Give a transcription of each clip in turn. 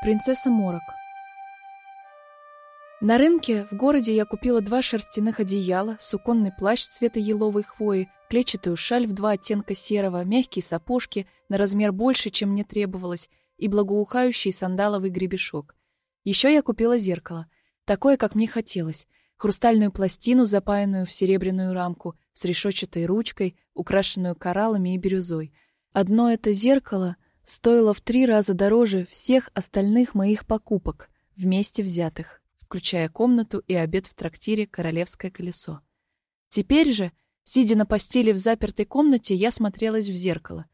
Принцесса Морок. На рынке в городе я купила два шерстяных одеяла, суконный плащ цвета еловой хвои, клетчатую шаль в два оттенка серого, мягкие сапожки на размер больше, чем мне требовалось, и благоухающий сандаловый гребешок. Еще я купила зеркало, такое, как мне хотелось, хрустальную пластину, запаянную в серебряную рамку, с решетчатой ручкой, украшенную кораллами и бирюзой. Одно это зеркало — стоило в три раза дороже всех остальных моих покупок, вместе взятых, включая комнату и обед в трактире «Королевское колесо». Теперь же, сидя на постели в запертой комнате, я смотрелась в зеркало.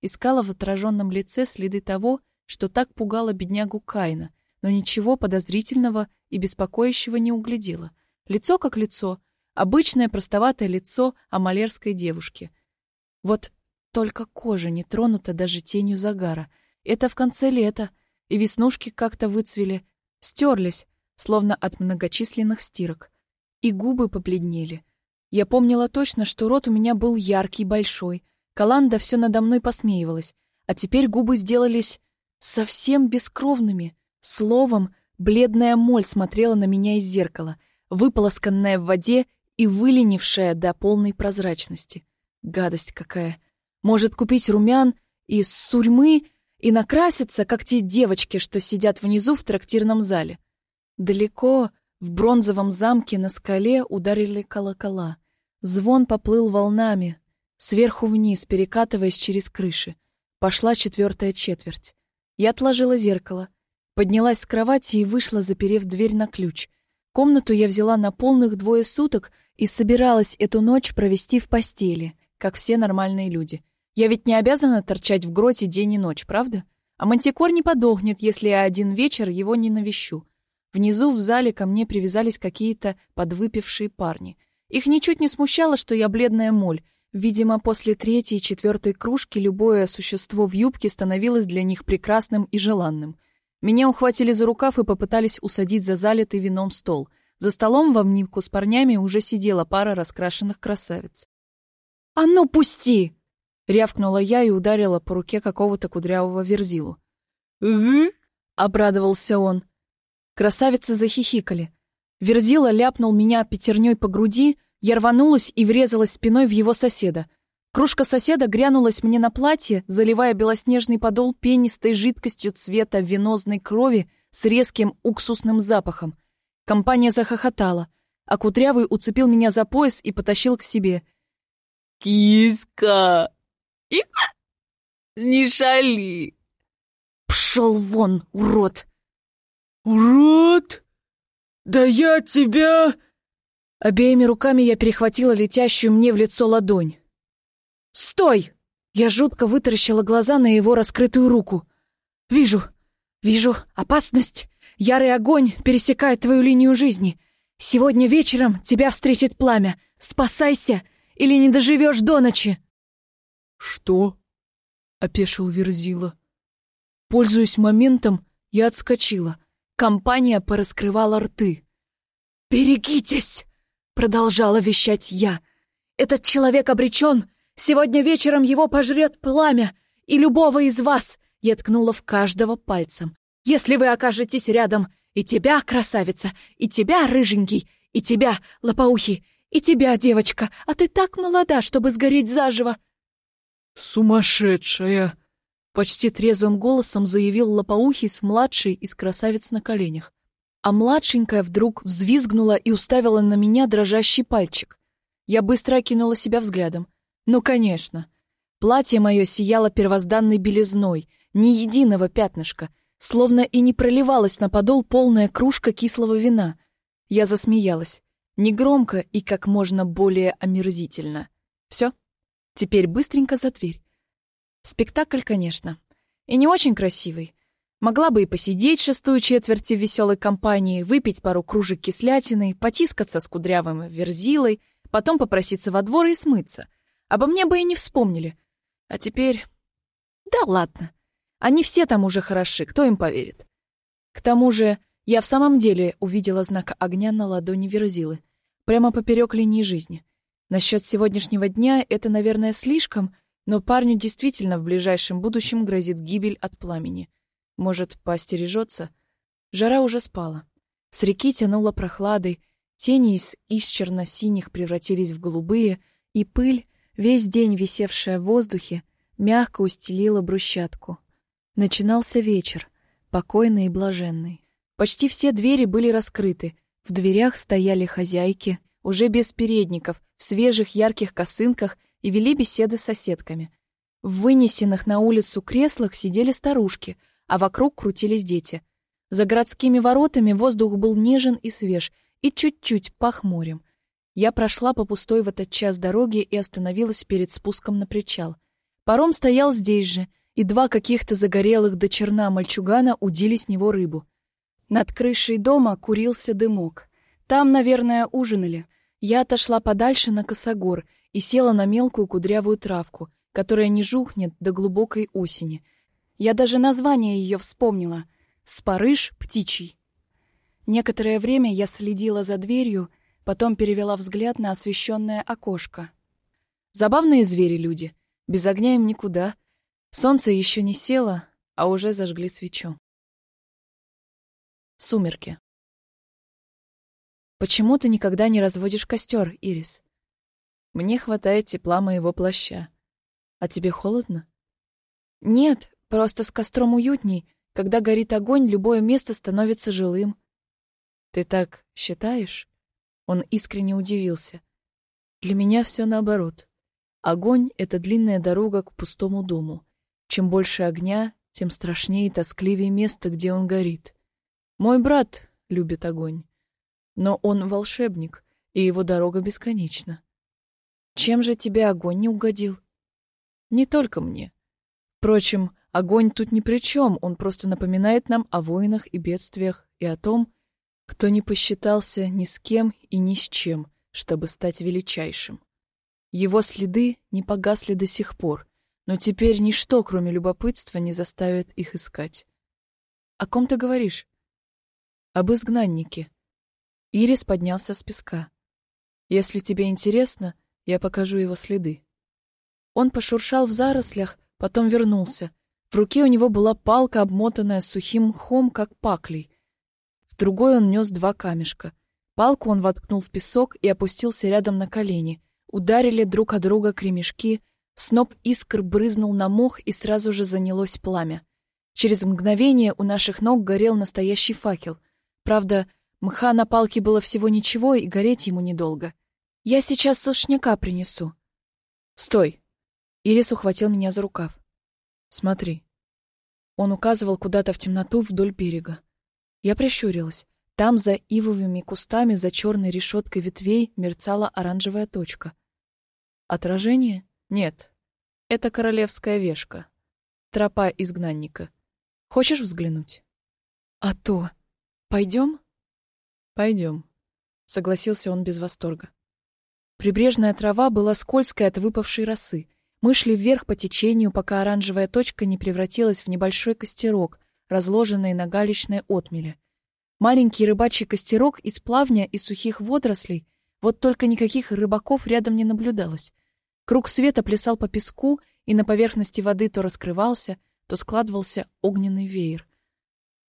Искала в отраженном лице следы того, что так пугало беднягу Кайна, но ничего подозрительного и беспокоящего не углядела. Лицо как лицо, обычное простоватое лицо амалерской девушки. Вот только кожа не тронута даже тенью загара. Это в конце лета, и веснушки как-то выцвели, стерлись, словно от многочисленных стирок. И губы побледнели. Я помнила точно, что рот у меня был яркий, большой. Каланда все надо мной посмеивалась, а теперь губы сделались совсем бескровными. Словом, бледная моль смотрела на меня из зеркала, выполосканная в воде и выленившая до полной прозрачности. Гадость какая! Может купить румян из сурьмы и накраситься, как те девочки, что сидят внизу в трактирном зале. Далеко, в бронзовом замке на скале ударили колокола. Звон поплыл волнами, сверху вниз, перекатываясь через крыши. Пошла четвертая четверть. Я отложила зеркало, поднялась с кровати и вышла, заперев дверь на ключ. Комнату я взяла на полных двое суток и собиралась эту ночь провести в постели, как все нормальные люди — я ведь не обязана торчать в гроте день и ночь, правда? А мантикор не подохнет, если я один вечер его не навещу. Внизу в зале ко мне привязались какие-то подвыпившие парни. Их ничуть не смущало, что я бледная моль. Видимо, после третьей и четвертой кружки любое существо в юбке становилось для них прекрасным и желанным. Меня ухватили за рукав и попытались усадить за залитый вином стол. За столом в обнимку с парнями уже сидела пара раскрашенных красавиц. «А ну, пусти!» Рявкнула я и ударила по руке какого-то кудрявого верзилу. «Угу», — обрадовался он. Красавицы захихикали. Верзила ляпнул меня пятерней по груди, я рванулась и врезалась спиной в его соседа. Кружка соседа грянулась мне на платье, заливая белоснежный подол пенистой жидкостью цвета венозной крови с резким уксусным запахом. Компания захохотала, а Кудрявый уцепил меня за пояс и потащил к себе. «Киска!» И... Не шали. Пшел вон, урод. Урод? Да я тебя... Обеими руками я перехватила летящую мне в лицо ладонь. «Стой!» Я жутко вытаращила глаза на его раскрытую руку. «Вижу, вижу, опасность. Ярый огонь пересекает твою линию жизни. Сегодня вечером тебя встретит пламя. Спасайся, или не доживешь до ночи!» «Что?» — опешил Верзила. Пользуясь моментом, я отскочила. Компания пораскрывала рты. «Берегитесь!» — продолжала вещать я. «Этот человек обречен! Сегодня вечером его пожрет пламя! И любого из вас!» — я ткнула в каждого пальцем. «Если вы окажетесь рядом, и тебя, красавица, и тебя, рыженький, и тебя, лопоухий, и тебя, девочка, а ты так молода, чтобы сгореть заживо!» «Сумасшедшая!» Почти трезвым голосом заявил лопоухий с младшей из красавиц на коленях. А младшенькая вдруг взвизгнула и уставила на меня дрожащий пальчик. Я быстро окинула себя взглядом. Ну, конечно. Платье мое сияло первозданной белизной, ни единого пятнышка, словно и не проливалась на подол полная кружка кислого вина. Я засмеялась. Негромко и как можно более омерзительно. Все? Теперь быстренько за дверь. Спектакль, конечно. И не очень красивый. Могла бы и посидеть шестую четверть в веселой компании, выпить пару кружек кислятины, потискаться с кудрявым верзилой, потом попроситься во двор и смыться. Обо мне бы и не вспомнили. А теперь... Да ладно. Они все там уже хороши, кто им поверит? К тому же, я в самом деле увидела знак огня на ладони верзилы. Прямо поперек линии жизни. Насчет сегодняшнего дня это, наверное, слишком, но парню действительно в ближайшем будущем грозит гибель от пламени. Может, поостережется? Жара уже спала. С реки тянуло прохладой, тени из исчерно-синих превратились в голубые, и пыль, весь день висевшая в воздухе, мягко устелила брусчатку. Начинался вечер, покойный и блаженный. Почти все двери были раскрыты, в дверях стояли хозяйки, уже без передников, в свежих ярких косынках и вели беседы с соседками. В вынесенных на улицу креслах сидели старушки, а вокруг крутились дети. За городскими воротами воздух был нежен и свеж, и чуть-чуть пах морем. Я прошла по пустой в этот час дороги и остановилась перед спуском на причал. Паром стоял здесь же, и два каких-то загорелых до черна мальчугана удили с него рыбу. Над крышей дома курился дымок. Там, наверное, ужинали. Я отошла подальше на косогор и села на мелкую кудрявую травку, которая не жухнет до глубокой осени. Я даже название ее вспомнила — «Спарыш птичий». Некоторое время я следила за дверью, потом перевела взгляд на освещенное окошко. Забавные звери люди, без огня им никуда. Солнце еще не село, а уже зажгли свечу. Сумерки. Почему ты никогда не разводишь костер, Ирис? Мне хватает тепла моего плаща. А тебе холодно? Нет, просто с костром уютней. Когда горит огонь, любое место становится жилым. Ты так считаешь? Он искренне удивился. Для меня все наоборот. Огонь — это длинная дорога к пустому дому. Чем больше огня, тем страшнее и тоскливее место, где он горит. Мой брат любит огонь. Но он волшебник, и его дорога бесконечна. Чем же тебе огонь не угодил? Не только мне. Впрочем, огонь тут ни при чем, он просто напоминает нам о войнах и бедствиях и о том, кто не посчитался ни с кем и ни с чем, чтобы стать величайшим. Его следы не погасли до сих пор, но теперь ничто, кроме любопытства, не заставит их искать. О ком ты говоришь? Об изгнаннике, Ирис поднялся с песка. Если тебе интересно, я покажу его следы. Он пошуршал в зарослях, потом вернулся. В руке у него была палка, обмотанная сухим мхом, как паклей. В другой он нес два камешка. Палку он воткнул в песок и опустился рядом на колени. Ударили друг о друга кремешки, сноп искр брызнул на мох и сразу же занялось пламя. Через мгновение у наших ног горел настоящий факел. Правда, Мха на палке было всего ничего, и гореть ему недолго. Я сейчас сушняка принесу. Стой. Ирис ухватил меня за рукав. Смотри. Он указывал куда-то в темноту вдоль берега. Я прищурилась. Там за ивовыми кустами, за черной решеткой ветвей мерцала оранжевая точка. Отражение? Нет. Это королевская вешка. Тропа изгнанника. Хочешь взглянуть? А то. Пойдем? Пойдем, согласился он без восторга. Прибрежная трава была скользкой от выпавшей росы. Мы шли вверх по течению, пока оранжевая точка не превратилась в небольшой костерок, разложенный на галечной отмеле. Маленький рыбачий костерок из плавня и сухих водорослей, вот только никаких рыбаков рядом не наблюдалось. Круг света плясал по песку, и на поверхности воды то раскрывался, то складывался огненный веер.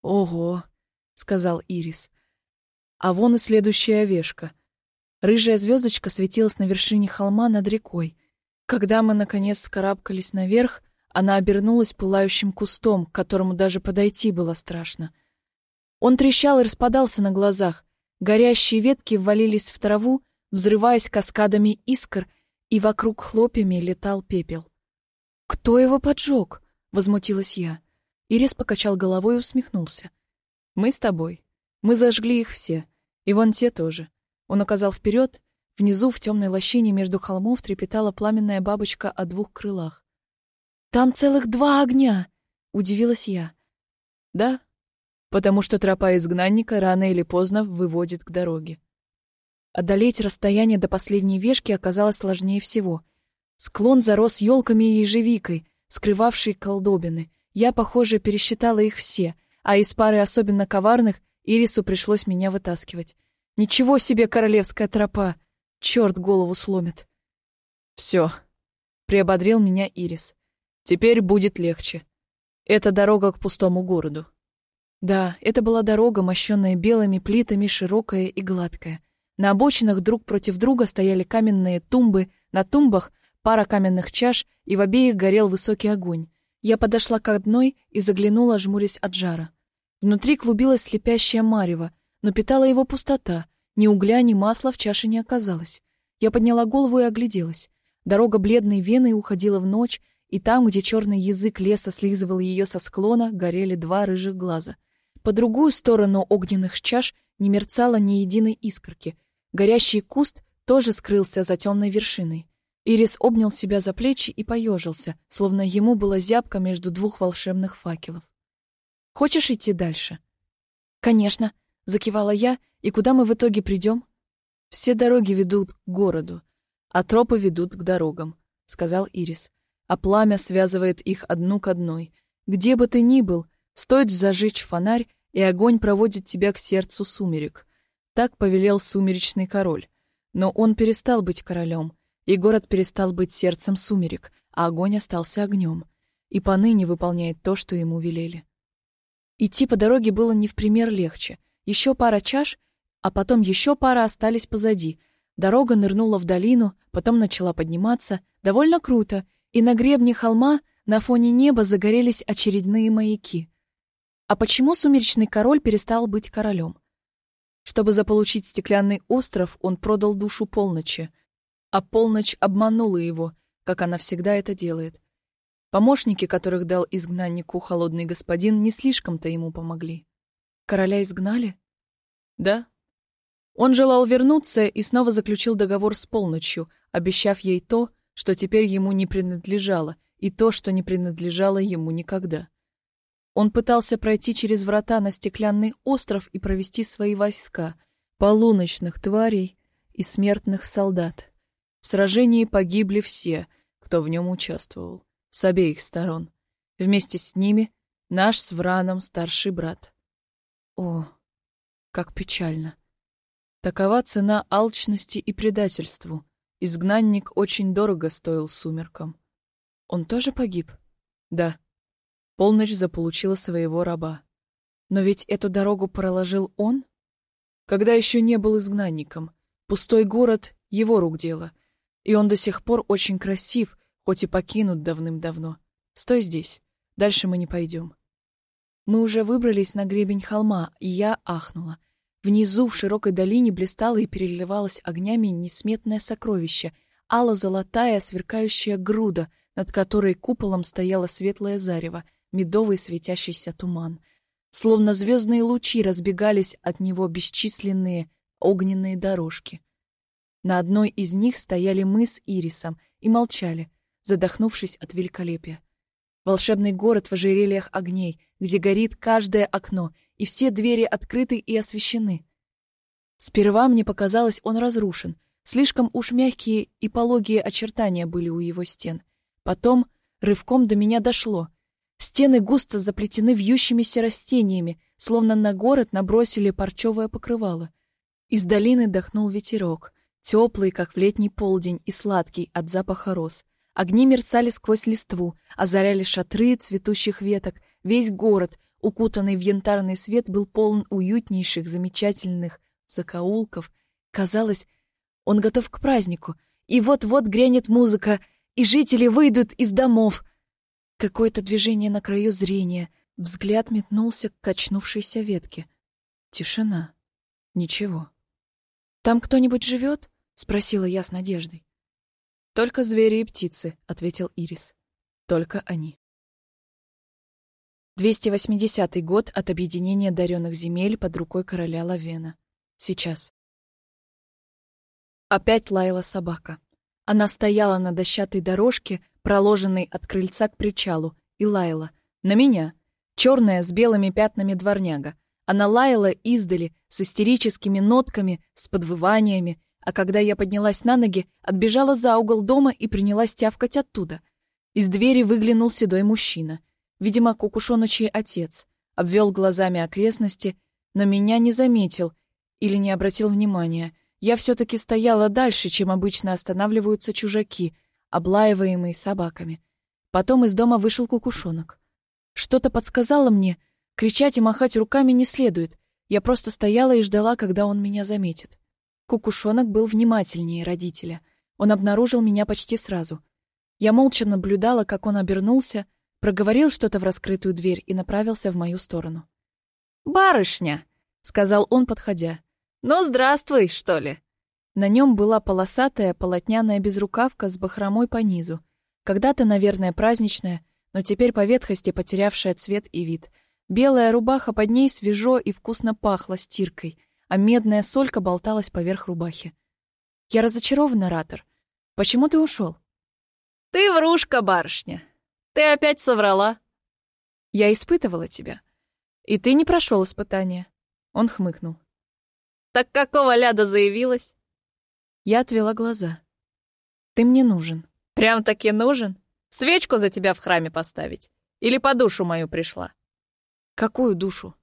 «Ого!» — сказал Ирис. А вон и следующая овешка. Рыжая звездочка светилась на вершине холма над рекой. Когда мы, наконец, вскарабкались наверх, она обернулась пылающим кустом, к которому даже подойти было страшно. Он трещал и распадался на глазах. Горящие ветки ввалились в траву, взрываясь каскадами искр, и вокруг хлопьями летал пепел. «Кто его поджег?» — возмутилась я. Ирис покачал головой и усмехнулся. «Мы с тобой. Мы зажгли их все. И вон те тоже. Он указал вперед. Внизу, в темной лощине между холмов, трепетала пламенная бабочка о двух крылах. «Там целых два огня!» — удивилась я. «Да, потому что тропа изгнанника рано или поздно выводит к дороге». Одолеть расстояние до последней вешки оказалось сложнее всего. Склон зарос елками и ежевикой, скрывавшей колдобины. Я, похоже, пересчитала их все, а из пары особенно коварных — Ирису пришлось меня вытаскивать. Ничего себе королевская тропа! Черт голову сломит. Все, приободрил меня Ирис. Теперь будет легче. Это дорога к пустому городу. Да, это была дорога, мощенная белыми плитами, широкая и гладкая. На обочинах друг против друга стояли каменные тумбы, на тумбах пара каменных чаш, и в обеих горел высокий огонь. Я подошла к одной и заглянула, жмурясь от жара. Внутри клубилась слепящая марево, но питала его пустота. Ни угля, ни масла в чаше не оказалось. Я подняла голову и огляделась. Дорога бледной веной уходила в ночь, и там, где черный язык леса слизывал ее со склона, горели два рыжих глаза. По другую сторону огненных чаш не мерцало ни единой искорки. Горящий куст тоже скрылся за темной вершиной. Ирис обнял себя за плечи и поежился, словно ему было зябко между двух волшебных факелов. «Хочешь идти дальше?» «Конечно», — закивала я, «и куда мы в итоге придем?» «Все дороги ведут к городу, а тропы ведут к дорогам», — сказал Ирис. «А пламя связывает их одну к одной. Где бы ты ни был, стоит зажечь фонарь, и огонь проводит тебя к сердцу сумерек». Так повелел сумеречный король. Но он перестал быть королем — и город перестал быть сердцем сумерек, а огонь остался огнем, и поныне выполняет то, что ему велели. Идти по дороге было не в пример легче. Еще пара чаш, а потом еще пара остались позади. Дорога нырнула в долину, потом начала подниматься, довольно круто, и на гребне холма на фоне неба загорелись очередные маяки. А почему сумеречный король перестал быть королем? Чтобы заполучить стеклянный остров, он продал душу полночи — а полночь обманула его, как она всегда это делает. Помощники, которых дал изгнаннику холодный господин, не слишком-то ему помогли. Короля изгнали? Да. Он желал вернуться и снова заключил договор с полночью, обещав ей то, что теперь ему не принадлежало, и то, что не принадлежало ему никогда. Он пытался пройти через врата на стеклянный остров и провести свои войска, полуночных тварей и смертных солдат. В сражении погибли все, кто в нем участвовал, с обеих сторон. Вместе с ними наш с Враном старший брат. О, как печально. Такова цена алчности и предательству. Изгнанник очень дорого стоил сумеркам. Он тоже погиб? Да. Полночь заполучила своего раба. Но ведь эту дорогу проложил он? Когда еще не был изгнанником. Пустой город — его рук дело — и он до сих пор очень красив, хоть и покинут давным-давно. Стой здесь. Дальше мы не пойдем. Мы уже выбрались на гребень холма, и я ахнула. Внизу, в широкой долине, блистало и переливалось огнями несметное сокровище, ало-золотая сверкающая груда, над которой куполом стояло светлое зарево, медовый светящийся туман. Словно звездные лучи разбегались от него бесчисленные огненные дорожки. На одной из них стояли мы с Ирисом и молчали, задохнувшись от великолепия. Волшебный город в ожерельях огней, где горит каждое окно, и все двери открыты и освещены. Сперва мне показалось, он разрушен. Слишком уж мягкие и пологие очертания были у его стен. Потом рывком до меня дошло. Стены густо заплетены вьющимися растениями, словно на город набросили парчевое покрывало. Из долины дохнул ветерок. Теплый, как в летний полдень, и сладкий от запаха роз. Огни мерцали сквозь листву, озаряли шатры цветущих веток. Весь город, укутанный в янтарный свет, был полон уютнейших, замечательных закоулков. Казалось, он готов к празднику. И вот-вот грянет музыка, и жители выйдут из домов. Какое-то движение на краю зрения. Взгляд метнулся к качнувшейся ветке. Тишина. Ничего. «Там кто-нибудь живет?» — спросила я с надеждой. «Только звери и птицы», — ответил Ирис. «Только они». 280 год от объединения даренных земель под рукой короля Лавена. Сейчас. Опять лаяла собака. Она стояла на дощатой дорожке, проложенной от крыльца к причалу, и лаяла. На меня. Черная с белыми пятнами дворняга. Она лаяла издали, с истерическими нотками, с подвываниями, а когда я поднялась на ноги, отбежала за угол дома и принялась тявкать оттуда. Из двери выглянул седой мужчина. Видимо, кукушоночий отец. Обвел глазами окрестности, но меня не заметил или не обратил внимания. Я все-таки стояла дальше, чем обычно останавливаются чужаки, облаиваемые собаками. Потом из дома вышел кукушонок. Что-то подсказало мне, кричать и махать руками не следует. Я просто стояла и ждала, когда он меня заметит. Кукушонок был внимательнее родителя. Он обнаружил меня почти сразу. Я молча наблюдала, как он обернулся, проговорил что-то в раскрытую дверь и направился в мою сторону. «Барышня!» — сказал он, подходя. «Ну, здравствуй, что ли?» На нем была полосатая полотняная безрукавка с бахромой по низу. Когда-то, наверное, праздничная, но теперь по ветхости потерявшая цвет и вид. Белая рубаха под ней свежо и вкусно пахла стиркой, а медная солька болталась поверх рубахи. Я разочарован, оратор. Почему ты ушел? Ты врушка, барышня. Ты опять соврала. Я испытывала тебя. И ты не прошел испытания. Он хмыкнул. Так какого ляда заявилась? Я отвела глаза. «Ты мне нужен». «Прям-таки нужен? Свечку за тебя в храме поставить? Или по душу мою пришла?» «Какую душу?»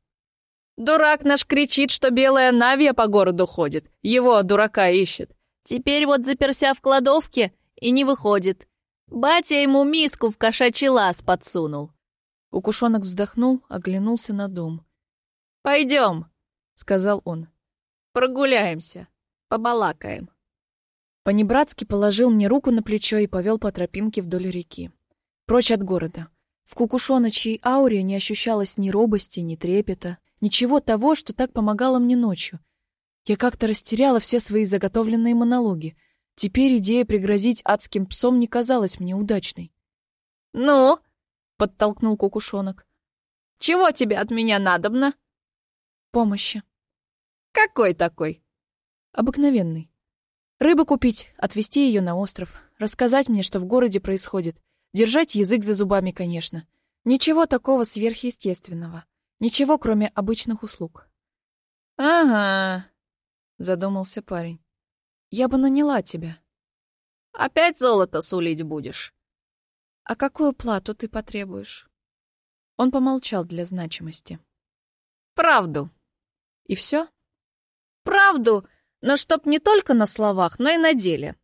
«Дурак наш кричит, что белая Навия по городу ходит. Его, дурака, ищет. Теперь вот заперся в кладовке и не выходит. Батя ему миску в кошачий лаз подсунул». Укушонок вздохнул, оглянулся на дом. «Пойдем», — сказал он. «Прогуляемся, побалакаем». Понебратски положил мне руку на плечо и повел по тропинке вдоль реки. Прочь от города. В кукушоночьей ауре не ощущалось ни робости, ни трепета, ничего того, что так помогало мне ночью. Я как-то растеряла все свои заготовленные монологи. Теперь идея пригрозить адским псом не казалась мне удачной. «Ну?» — подтолкнул кукушонок. «Чего тебе от меня надобно?» «Помощи». «Какой такой?» «Обыкновенный. Рыбу купить, отвезти ее на остров, рассказать мне, что в городе происходит. Держать язык за зубами, конечно. Ничего такого сверхъестественного. Ничего, кроме обычных услуг. «Ага», — задумался парень. «Я бы наняла тебя». «Опять золото сулить будешь?» «А какую плату ты потребуешь?» Он помолчал для значимости. «Правду». «И все?» «Правду!» но чтоб не только на словах, но и на деле.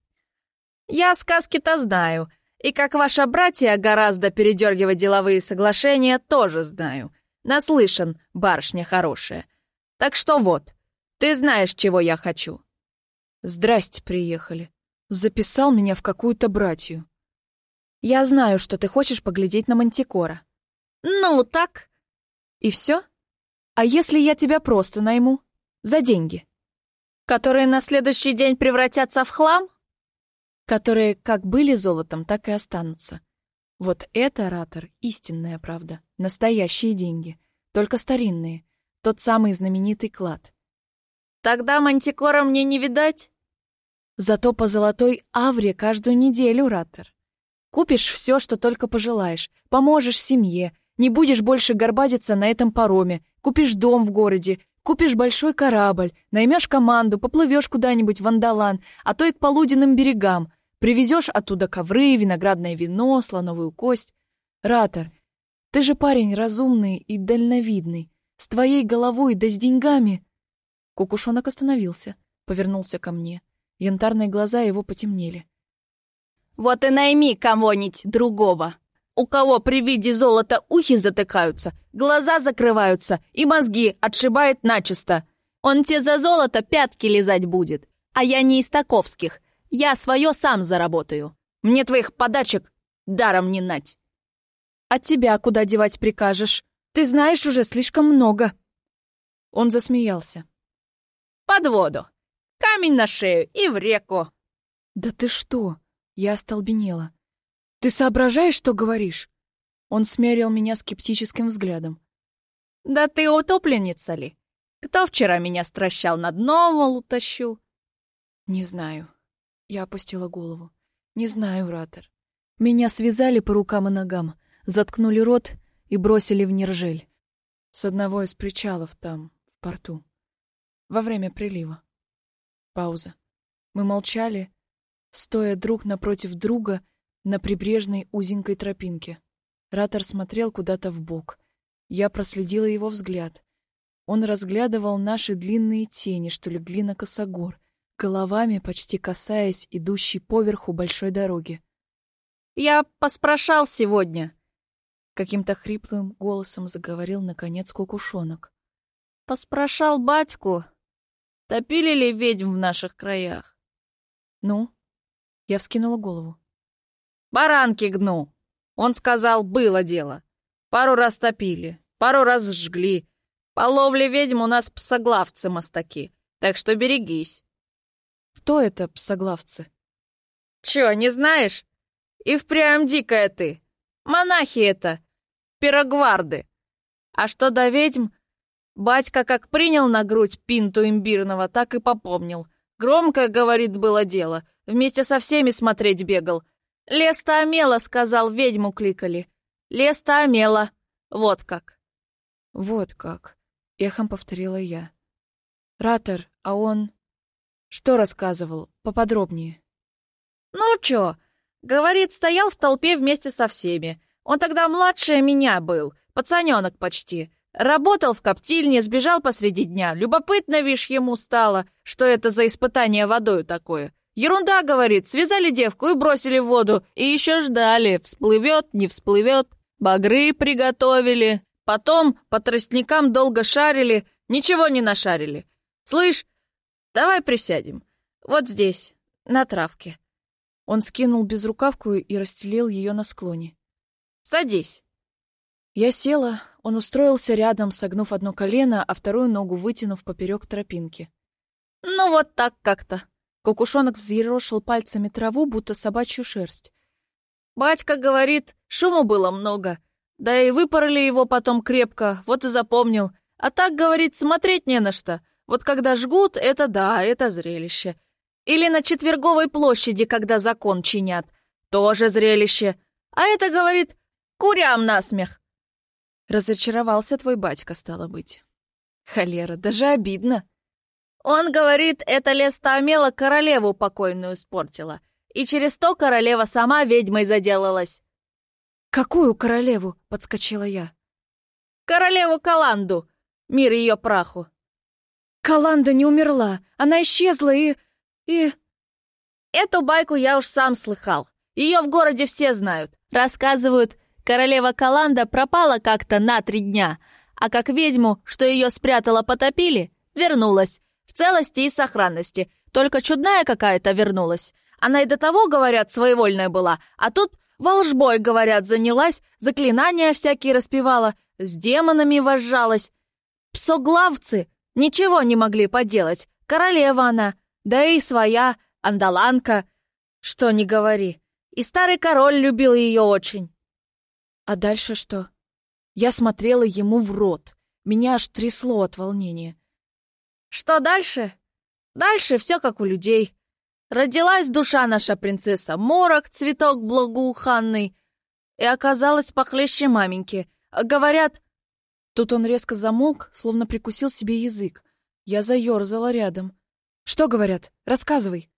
Я сказки-то знаю, и как ваша братья гораздо передергивать деловые соглашения, тоже знаю. Наслышан, барышня хорошая. Так что вот, ты знаешь, чего я хочу. Здрасте, приехали. Записал меня в какую-то братью. Я знаю, что ты хочешь поглядеть на Мантикора. Ну, так. И все? А если я тебя просто найму? За деньги? Которые на следующий день превратятся в хлам? Которые как были золотом, так и останутся. Вот это, оратор, истинная правда. Настоящие деньги. Только старинные. Тот самый знаменитый клад. Тогда мантикора мне не видать? Зато по золотой авре каждую неделю, ратор. Купишь все, что только пожелаешь. Поможешь семье. Не будешь больше горбатиться на этом пароме. Купишь дом в городе. Купишь большой корабль, наймешь команду, поплывешь куда-нибудь в Андалан, а то и к полуденным берегам. Привезешь оттуда ковры, виноградное вино, слоновую кость. Ратор, ты же парень разумный и дальновидный. С твоей головой да с деньгами. Кукушонок остановился, повернулся ко мне. Янтарные глаза его потемнели. «Вот и найми кого-нибудь другого!» у кого при виде золота ухи затыкаются, глаза закрываются и мозги отшибает начисто. Он тебе за золото пятки лизать будет. А я не из таковских. Я свое сам заработаю. Мне твоих подачек даром не нать. А тебя куда девать прикажешь? Ты знаешь уже слишком много. Он засмеялся. Под воду. Камень на шею и в реку. Да ты что? Я остолбенела. Ты соображаешь, что говоришь?» Он смерил меня скептическим взглядом. «Да ты утопленница ли? Кто вчера меня стращал, на дно, мол, утащу?» «Не знаю». Я опустила голову. «Не знаю, Ратор. Меня связали по рукам и ногам, заткнули рот и бросили в Нержель. С одного из причалов там, в порту. Во время прилива. Пауза. Мы молчали, стоя друг напротив друга на прибрежной узенькой тропинке. Ратор смотрел куда-то в бок. Я проследила его взгляд. Он разглядывал наши длинные тени, что легли на косогор, головами почти касаясь идущей поверху большой дороги. «Я поспрашал сегодня. Каким-то хриплым голосом заговорил, наконец, кукушонок. Поспрашал батьку, топили ли ведьм в наших краях. Ну? Я вскинула голову. Баранки гну. Он сказал, было дело. Пару раз топили, пару раз сжгли. По ловле ведьм у нас псоглавцы мастаки, так что берегись. Кто это псоглавцы? Чё, не знаешь? И впрямь дикая ты. Монахи это, пирогварды. А что до ведьм, батька как принял на грудь пинту имбирного, так и попомнил. Громко, говорит, было дело. Вместе со всеми смотреть бегал. Леста Амела, сказал, ведьму кликали. Леста Амела. Вот как. Вот как. Эхом повторила я. Ратор, а он... Что рассказывал? Поподробнее. Ну чё? Говорит, стоял в толпе вместе со всеми. Он тогда младше меня был, пацанёнок почти. Работал в коптильне, сбежал посреди дня. Любопытно, вишь, ему стало, что это за испытание водою такое. Ерунда, говорит, связали девку и бросили в воду. И еще ждали, всплывет, не всплывет. Багры приготовили. Потом по тростникам долго шарили, ничего не нашарили. Слышь, давай присядем. Вот здесь, на травке. Он скинул безрукавку и расстелил ее на склоне. Садись!» Я села, он устроился рядом, согнув одно колено, а вторую ногу вытянув поперек тропинки. «Ну вот так как-то!» Кукушонок взъерошил пальцами траву, будто собачью шерсть. «Батька говорит, шуму было много. Да и выпороли его потом крепко, вот и запомнил. А так, говорит, смотреть не на что. Вот когда жгут, это да, это зрелище. Или на Четверговой площади, когда закон чинят. Тоже зрелище. А это, говорит, Курям насмех!» Разочаровался твой батька, стало быть. Холера, даже обидно. Он говорит, это Леста Амела королеву покойную испортила. И через то королева сама ведьмой заделалась. «Какую королеву?» — подскочила я. «Королеву Каланду! Мир ее праху!» «Каланда не умерла! Она исчезла и... и...» «Эту байку я уж сам слыхал. Ее в городе все знают. Рассказывают, Королева Каланда пропала как-то на три дня, а как ведьму, что ее спрятала, потопили, вернулась. В целости и сохранности. Только чудная какая-то вернулась. Она и до того, говорят, своевольная была, а тут волжбой, говорят, занялась, заклинания всякие распевала, с демонами возжалась. Псоглавцы ничего не могли поделать. Королева она, да и своя, андаланка. Что не говори. И старый король любил ее очень. А дальше что? Я смотрела ему в рот. Меня аж трясло от волнения. Что дальше? Дальше все как у людей. Родилась душа наша принцесса Морок, цветок благоуханный, и оказалась похлеще маменьки. Говорят... Тут он резко замолк, словно прикусил себе язык. Я заерзала рядом. «Что говорят? Рассказывай».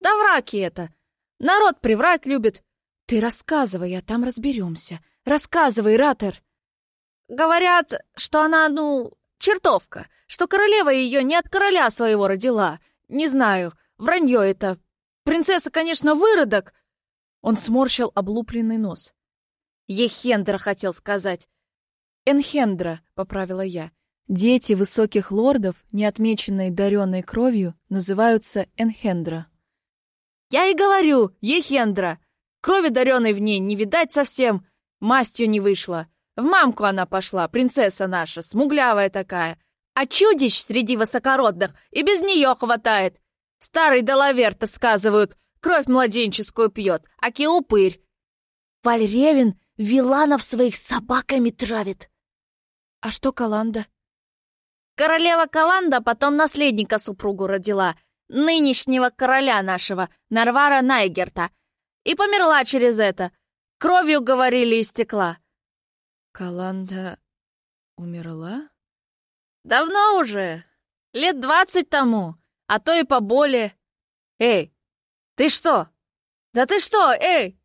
«Да враки это! Народ приврать любит!» «Ты рассказывай, а там разберемся. Рассказывай, Ратер!» «Говорят, что она, ну, чертовка, что королева ее не от короля своего родила. Не знаю, вранье это. Принцесса, конечно, выродок!» Он сморщил облупленный нос. «Ехендра хотел сказать». «Энхендра», — поправила я. Дети высоких лордов, не отмеченные даренной кровью, называются Энхендра. «Я и говорю, Ехендра! Крови даренной в ней не видать совсем. Мастью не вышла. В мамку она пошла, принцесса наша, смуглявая такая. А чудищ среди высокородных и без нее хватает. Старый доловерто сказывают, кровь младенческую пьет, а упырь. Вальревин виланов своих собаками травит. А что Каланда? Королева Каланда потом наследника супругу родила, нынешнего короля нашего, Нарвара Найгерта, и померла через это — Кровью, говорили, истекла. Каланда умерла? Давно уже. Лет двадцать тому, а то и поболее. Эй, ты что? Да ты что, эй!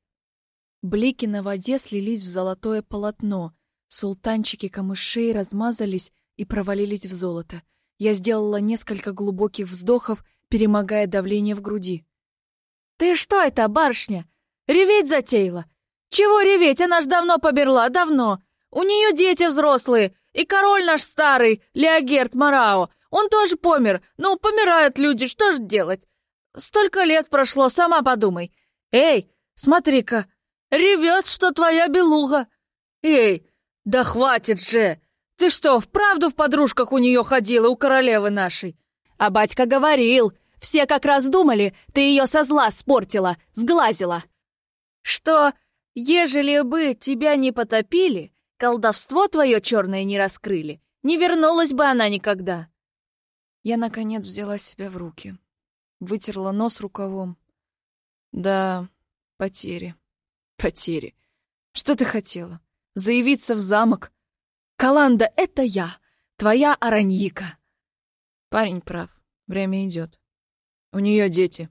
Блики на воде слились в золотое полотно. Султанчики камышей размазались и провалились в золото. Я сделала несколько глубоких вздохов, перемогая давление в груди. «Ты что это, барышня? Реветь затеяла? Чего реветь, она ж давно поберла, давно. У нее дети взрослые, и король наш старый, Леогерт Марао, он тоже помер. Ну, помирают люди, что ж делать? Столько лет прошло, сама подумай. Эй, смотри-ка, ревет, что твоя белуга. Эй, да хватит же! Ты что, вправду в подружках у нее ходила, у королевы нашей? А батька говорил, все как раз думали, ты ее со зла спортила, сглазила. Что, ежели бы тебя не потопили, колдовство твое черное не раскрыли, не вернулась бы она никогда. Я, наконец, взяла себя в руки. Вытерла нос рукавом. Да, потери. Потери. Что ты хотела? Заявиться в замок? Каланда, это я, твоя Араньика. Парень прав. Время идет. У нее дети.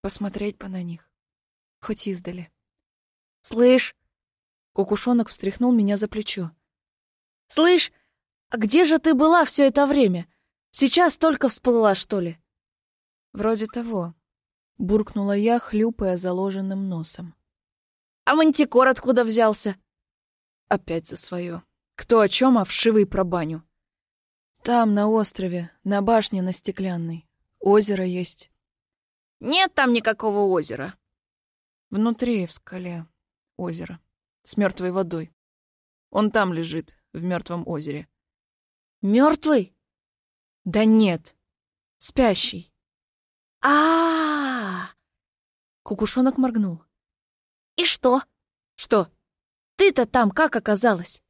Посмотреть бы на них. Хоть издали. Слышь, Кукушонок встряхнул меня за плечо. «Слышь, а где же ты была все это время? Сейчас только всплыла, что ли?» «Вроде того», — буркнула я, хлюпая заложенным носом. «А мантикор откуда взялся?» Опять за свое. Кто о чем, а вшивый про баню. Там, на острове, на башне на стеклянной. Озеро есть. Нет там никакого озера. Внутри, в скале, озеро с мертвой водой. Он там лежит, в мертвом озере. Мертвый? Да нет, спящий. А, -а, -а, Кукушонок моргнул. И что? Что? Ты-то там как оказалась?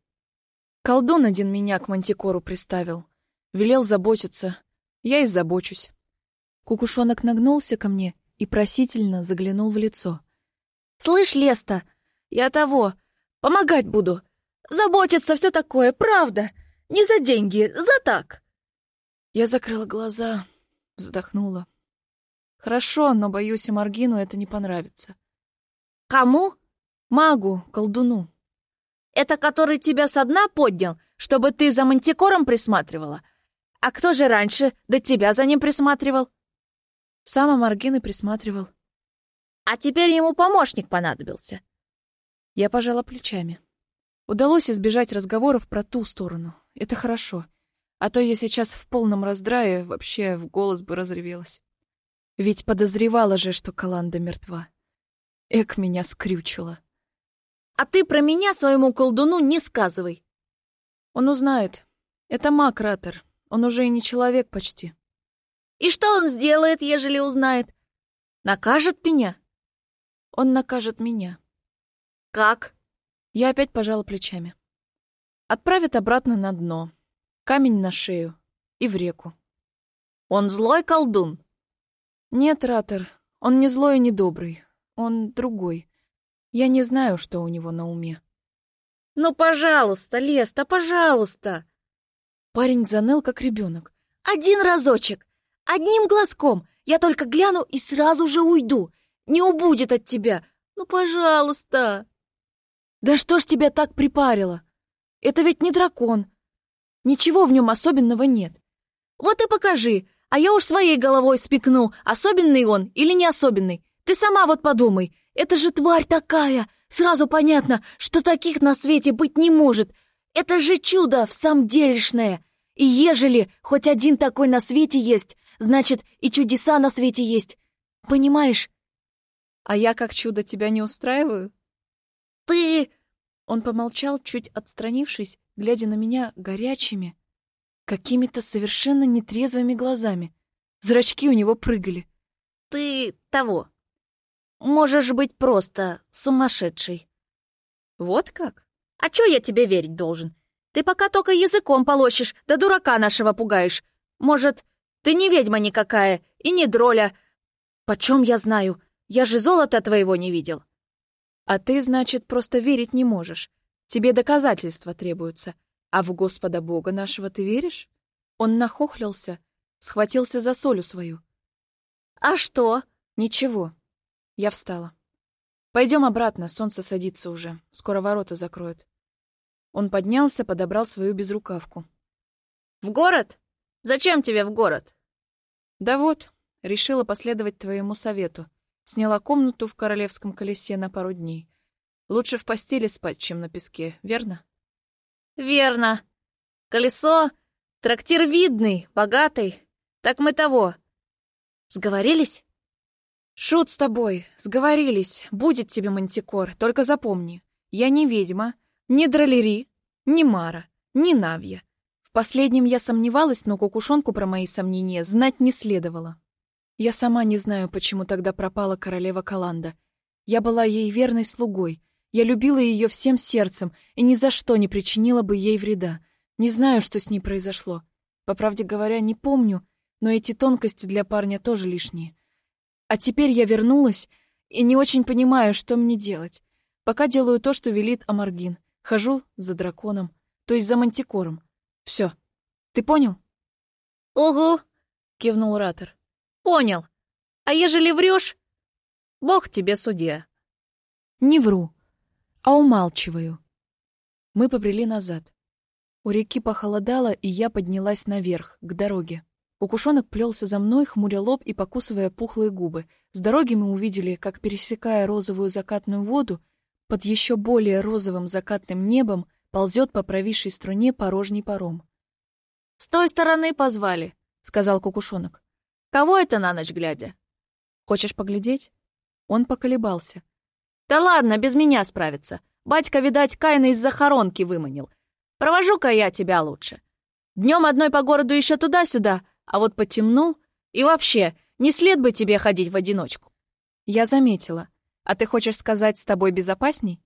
Колдун один меня к мантикору приставил. Велел заботиться. Я и забочусь. Кукушонок нагнулся ко мне и просительно заглянул в лицо. «Слышь, Леста, я того, Помогать буду. Заботиться, все такое, правда. Не за деньги, за так. Я закрыла глаза, вздохнула. Хорошо, но, боюсь, и Маргину это не понравится. Кому? Магу, колдуну. Это который тебя со дна поднял, чтобы ты за мантикором присматривала? А кто же раньше до тебя за ним присматривал? Сам Маргин и присматривал. А теперь ему помощник понадобился. Я пожала плечами. Удалось избежать разговоров про ту сторону. Это хорошо. А то я сейчас в полном раздрае вообще в голос бы разревелась. Ведь подозревала же, что Каланда мертва. Эк меня скрючила. А ты про меня своему колдуну не сказывай. Он узнает. Это маг Ратор. Он уже и не человек почти. И что он сделает, ежели узнает? Накажет меня? Он накажет меня. «Как?» Я опять пожала плечами. Отправит обратно на дно. Камень на шею. И в реку. «Он злой колдун?» «Нет, Ратор, он не злой и не добрый. Он другой. Я не знаю, что у него на уме». «Ну, пожалуйста, Леста, пожалуйста!» Парень заныл, как ребенок. «Один разочек! Одним глазком! Я только гляну и сразу же уйду! Не убудет от тебя! Ну, пожалуйста!» Да что ж тебя так припарило? Это ведь не дракон. Ничего в нем особенного нет. Вот и покажи, а я уж своей головой спекну, особенный он или не особенный. Ты сама вот подумай, это же тварь такая. Сразу понятно, что таких на свете быть не может. Это же чудо в самом делешное. И ежели хоть один такой на свете есть, значит и чудеса на свете есть. Понимаешь? А я как чудо тебя не устраиваю? Ты он помолчал, чуть отстранившись, глядя на меня горячими, какими-то совершенно нетрезвыми глазами. Зрачки у него прыгали. «Ты того. Можешь быть просто сумасшедший». «Вот как? А чё я тебе верить должен? Ты пока только языком полощешь, да дурака нашего пугаешь. Может, ты не ведьма никакая и не дроля. Почем я знаю? Я же золота твоего не видел». А ты, значит, просто верить не можешь. Тебе доказательства требуются. А в Господа Бога нашего ты веришь? Он нахохлился, схватился за солю свою. А что? Ничего. Я встала. Пойдем обратно, солнце садится уже. Скоро ворота закроют. Он поднялся, подобрал свою безрукавку. В город? Зачем тебе в город? Да вот, решила последовать твоему совету. Сняла комнату в королевском колесе на пару дней. Лучше в постели спать, чем на песке, верно? Верно. Колесо, трактир видный, богатый. Так мы того. Сговорились? Шут с тобой, сговорились. Будет тебе мантикор, только запомни. Я не ведьма, не дролери, не Мара, не Навья. В последнем я сомневалась, но кукушонку про мои сомнения знать не следовало. Я сама не знаю, почему тогда пропала королева Каланда. Я была ей верной слугой. Я любила ее всем сердцем и ни за что не причинила бы ей вреда. Не знаю, что с ней произошло. По правде говоря, не помню, но эти тонкости для парня тоже лишние. А теперь я вернулась и не очень понимаю, что мне делать. Пока делаю то, что велит Амаргин. Хожу за драконом, то есть за мантикором. Все. Ты понял? Угу, кивнул Ратор. Понял. А ежели врешь, Бог тебе судья. Не вру, а умалчиваю. Мы побрели назад. У реки похолодало, и я поднялась наверх, к дороге. Кукушонок плелся за мной, хмуря лоб и покусывая пухлые губы. С дороги мы увидели, как, пересекая розовую закатную воду, под еще более розовым закатным небом ползет по провисшей струне порожний паром. «С той стороны позвали», — сказал Кукушонок. «Кого это на ночь глядя?» «Хочешь поглядеть?» Он поколебался. «Да ладно, без меня справиться. Батька, видать, Кайна из захоронки выманил. Провожу-ка я тебя лучше. Днем одной по городу еще туда-сюда, а вот потемнул. И вообще, не след бы тебе ходить в одиночку». Я заметила. А ты хочешь сказать, с тобой безопасней?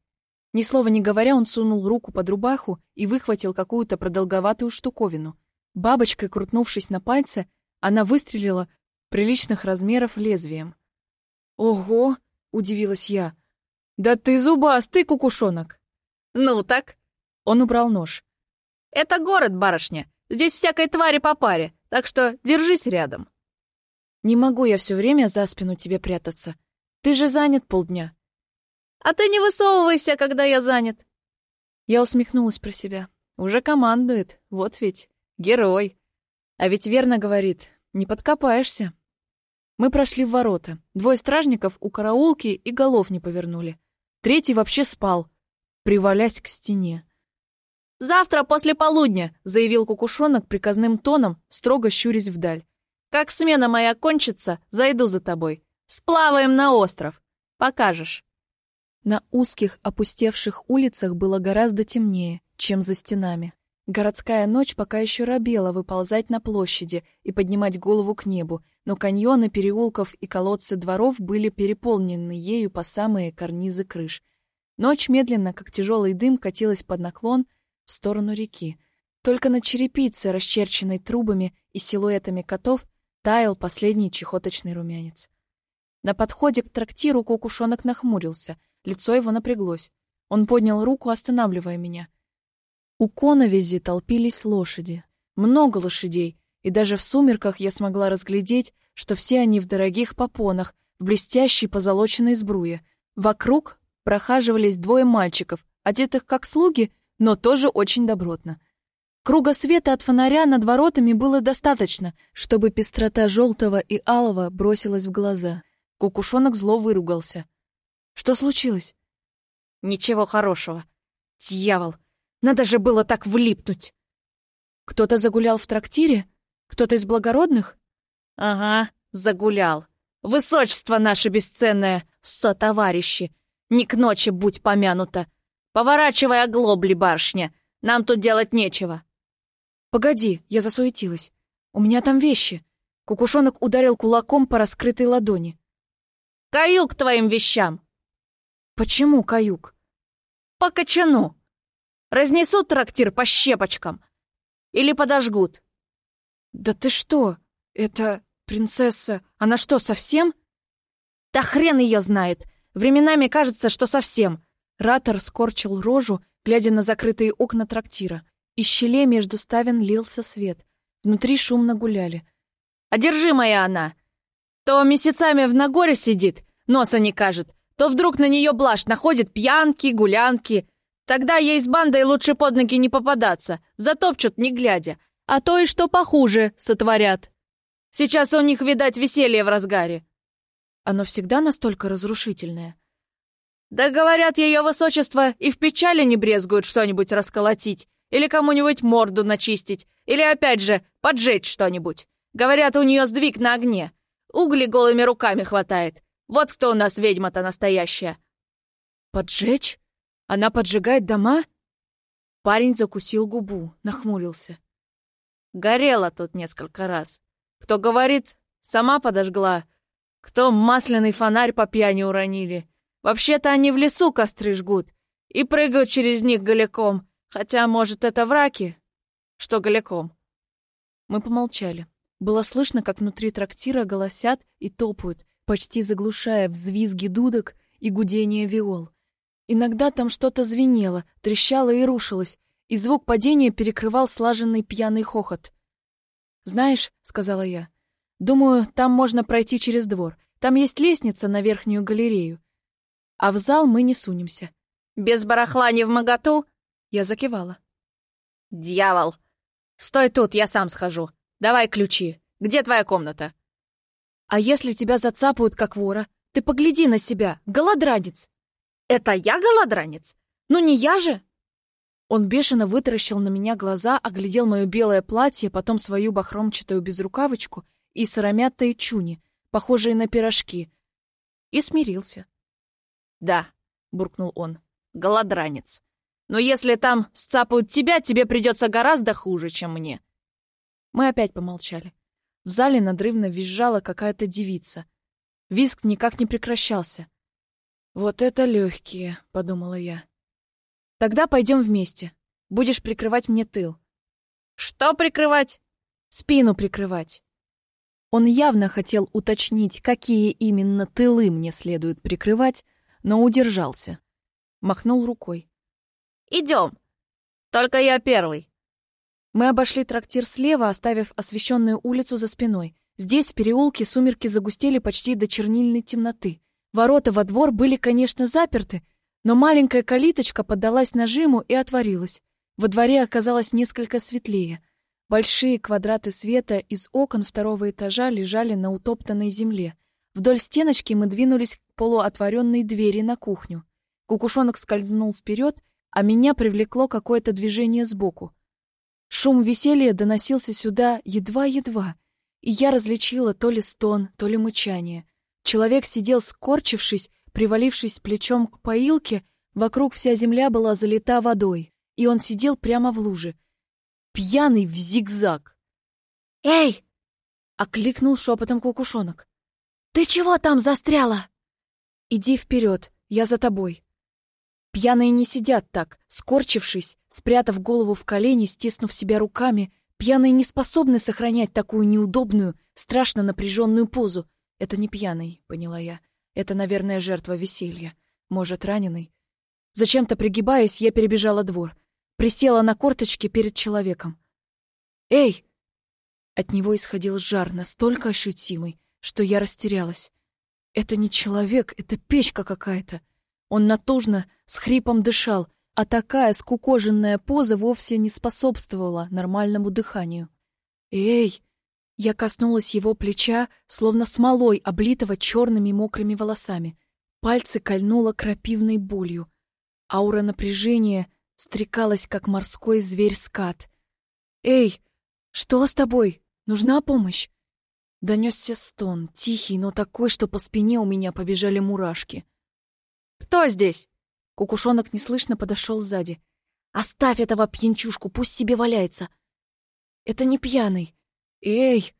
Ни слова не говоря, он сунул руку под рубаху и выхватил какую-то продолговатую штуковину. Бабочкой, крутнувшись на пальце, она выстрелила приличных размеров лезвием. «Ого!» — удивилась я. «Да ты зубастый, кукушонок!» «Ну так!» Он убрал нож. «Это город, барышня. Здесь всякой твари по паре, так что держись рядом». «Не могу я все время за спину тебе прятаться. Ты же занят полдня. А ты не высовывайся, когда я занят. Я усмехнулась про себя. Уже командует. Вот ведь. Герой. А ведь верно говорит. Не подкопаешься. Мы прошли в ворота. Двое стражников у караулки и голов не повернули. Третий вообще спал, привалясь к стене. «Завтра после полудня», — заявил кукушонок приказным тоном, строго щурясь вдаль. «Как смена моя кончится, зайду за тобой. Сплаваем на остров. Покажешь». На узких, опустевших улицах было гораздо темнее, чем за стенами. Городская ночь пока еще робела выползать на площади и поднимать голову к небу, но каньоны переулков и колодцы дворов были переполнены ею по самые карнизы крыш. Ночь медленно, как тяжелый дым, катилась под наклон в сторону реки. Только на черепице, расчерченной трубами и силуэтами котов, таял последний чехоточный румянец. На подходе к трактиру кукушонок нахмурился, лицо его напряглось. Он поднял руку, останавливая меня. У коновизи толпились лошади. Много лошадей, и даже в сумерках я смогла разглядеть, что все они в дорогих попонах, в блестящей позолоченной сбруе. Вокруг прохаживались двое мальчиков, одетых как слуги, но тоже очень добротно. Круга света от фонаря над воротами было достаточно, чтобы пестрота желтого и алого бросилась в глаза. Кукушонок зло выругался. Что случилось? Ничего хорошего. Дьявол, надо же было так влипнуть. Кто-то загулял в трактире? Кто-то из благородных? Ага, загулял. Высочество наше бесценное, сотоварищи. Не к ночи будь помянуто. Поворачивай оглобли, барышня. Нам тут делать нечего. Погоди, я засуетилась. У меня там вещи. Кукушонок ударил кулаком по раскрытой ладони. Каюк твоим вещам!» «Почему каюк?» «По кочану. Разнесут трактир по щепочкам. Или подожгут». «Да ты что? Это принцесса... Она что, совсем?» «Да хрен ее знает. Временами кажется, что совсем». Ратор скорчил рожу, глядя на закрытые окна трактира. Из щелей между ставен лился свет. Внутри шумно гуляли. «Одержимая она! То месяцами в Нагоре сидит, носа не кажет, то вдруг на нее блажь находит пьянки, гулянки. Тогда ей с бандой лучше под ноги не попадаться, затопчут не глядя, а то и что похуже сотворят. Сейчас у них, видать, веселье в разгаре. Оно всегда настолько разрушительное? Да говорят, ее высочество и в печали не брезгуют что-нибудь расколотить, или кому-нибудь морду начистить, или опять же поджечь что-нибудь. Говорят, у нее сдвиг на огне. Угли голыми руками хватает. Вот кто у нас ведьма-то настоящая. Поджечь? Она поджигает дома? Парень закусил губу, нахмурился. Горела тут несколько раз. Кто говорит, сама подожгла. Кто масляный фонарь по пьяни уронили. Вообще-то они в лесу костры жгут и прыгают через них голиком. Хотя, может, это враки? Что голиком? Мы помолчали. Было слышно, как внутри трактира голосят и топают, почти заглушая взвизги дудок и гудение виол. Иногда там что-то звенело, трещало и рушилось, и звук падения перекрывал слаженный пьяный хохот. «Знаешь», — сказала я, — «думаю, там можно пройти через двор. Там есть лестница на верхнюю галерею. А в зал мы не сунемся». «Без барахла не в моготу?» Я закивала. «Дьявол! Стой тут, я сам схожу. Давай ключи. Где твоя комната?» «А если тебя зацапают, как вора? Ты погляди на себя, голодранец!» «Это я голодранец? Ну не я же!» Он бешено вытаращил на меня глаза, оглядел мое белое платье, потом свою бахромчатую безрукавочку и сыромятые чуни, похожие на пирожки, и смирился. «Да», — буркнул он, — «голодранец. Но если там сцапают тебя, тебе придется гораздо хуже, чем мне». Мы опять помолчали. В зале надрывно визжала какая-то девица. Визг никак не прекращался. «Вот это легкие», — подумала я. «Тогда пойдем вместе. Будешь прикрывать мне тыл». «Что прикрывать?» «Спину прикрывать». Он явно хотел уточнить, какие именно тылы мне следует прикрывать, но удержался. Махнул рукой. «Идем. Только я первый». Мы обошли трактир слева, оставив освещенную улицу за спиной. Здесь, в переулке, сумерки загустели почти до чернильной темноты. Ворота во двор были, конечно, заперты, но маленькая калиточка поддалась нажиму и отворилась. Во дворе оказалось несколько светлее. Большие квадраты света из окон второго этажа лежали на утоптанной земле. Вдоль стеночки мы двинулись к полуотворенной двери на кухню. Кукушонок скользнул вперед, а меня привлекло какое-то движение сбоку. Шум веселья доносился сюда едва-едва, и я различила то ли стон, то ли мычание. Человек сидел скорчившись, привалившись плечом к поилке, вокруг вся земля была залита водой, и он сидел прямо в луже, пьяный в зигзаг. «Эй!» — окликнул шепотом кукушонок. «Ты чего там застряла?» «Иди вперед, я за тобой». Пьяные не сидят так, скорчившись, спрятав голову в колени, стиснув себя руками. Пьяные не способны сохранять такую неудобную, страшно напряженную позу, это не пьяный, поняла я. Это, наверное, жертва веселья. Может, раненый. Зачем-то пригибаясь, я перебежала двор. Присела на корточки перед человеком. «Эй!» От него исходил жар, настолько ощутимый, что я растерялась. Это не человек, это печка какая-то. Он натужно, с хрипом дышал, а такая скукоженная поза вовсе не способствовала нормальному дыханию. «Эй!» Я коснулась его плеча, словно смолой, облитого черными мокрыми волосами. Пальцы кольнуло крапивной болью. Аура напряжения стрекалась, как морской зверь-скат. «Эй, что с тобой? Нужна помощь?» Донесся стон, тихий, но такой, что по спине у меня побежали мурашки. «Кто здесь?» Кукушонок неслышно подошел сзади. «Оставь этого пьянчушку, пусть себе валяется!» «Это не пьяный. «Эй!»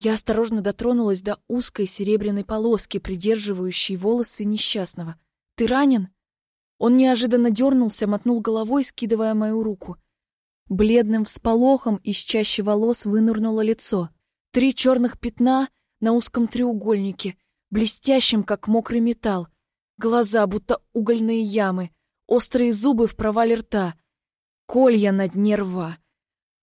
Я осторожно дотронулась до узкой серебряной полоски, придерживающей волосы несчастного. «Ты ранен?» Он неожиданно дернулся, мотнул головой, скидывая мою руку. Бледным всполохом из чащи волос вынырнуло лицо. Три черных пятна на узком треугольнике, блестящем, как мокрый металл. Глаза, будто угольные ямы, острые зубы в провале рта. Колья на дне рва.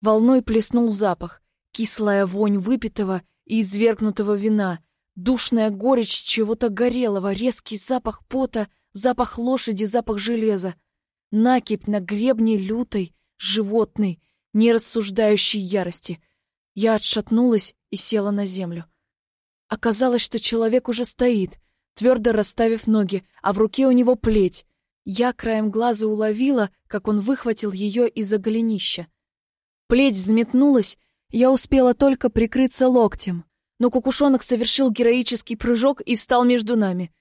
Волной плеснул запах. Кислая вонь выпитого и извергнутого вина, душная горечь чего-то горелого, резкий запах пота, запах лошади, запах железа. Накипь на гребне лютой, животной, нерассуждающей ярости. Я отшатнулась и села на землю. Оказалось, что человек уже стоит, твердо расставив ноги, а в руке у него плеть. Я краем глаза уловила, как он выхватил ее из-за голенища. Плеть взметнулась, я успела только прикрыться локтем, но кукушонок совершил героический прыжок и встал между нами.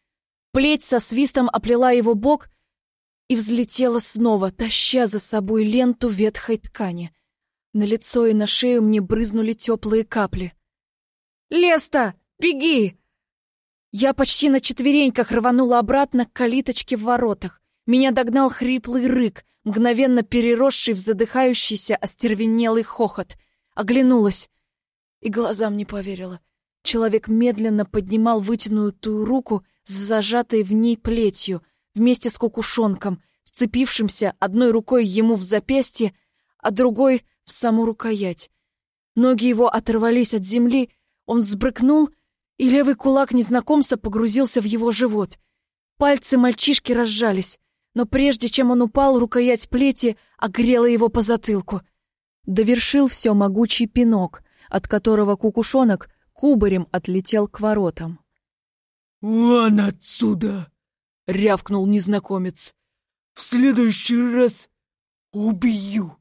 Плеть со свистом оплела его бок и взлетела снова, таща за собой ленту ветхой ткани. На лицо и на шею мне брызнули теплые капли. «Леста, беги!» Я почти на четвереньках рванула обратно к калиточке в воротах. Меня догнал хриплый рык, мгновенно переросший в задыхающийся остервенелый хохот. Оглянулась и глазам не поверила. Человек медленно поднимал вытянутую руку с зажатой в ней плетью, вместе с кукушонком, вцепившимся одной рукой ему в запястье, а другой — в саму рукоять. Ноги его оторвались от земли, он взбрыкнул, и левый кулак незнакомца погрузился в его живот. Пальцы мальчишки разжались, но прежде чем он упал, рукоять плети огрела его по затылку. Довершил все могучий пинок, от которого кукушонок кубарем отлетел к воротам. «Вон отсюда!» — рявкнул незнакомец. «В следующий раз убью!»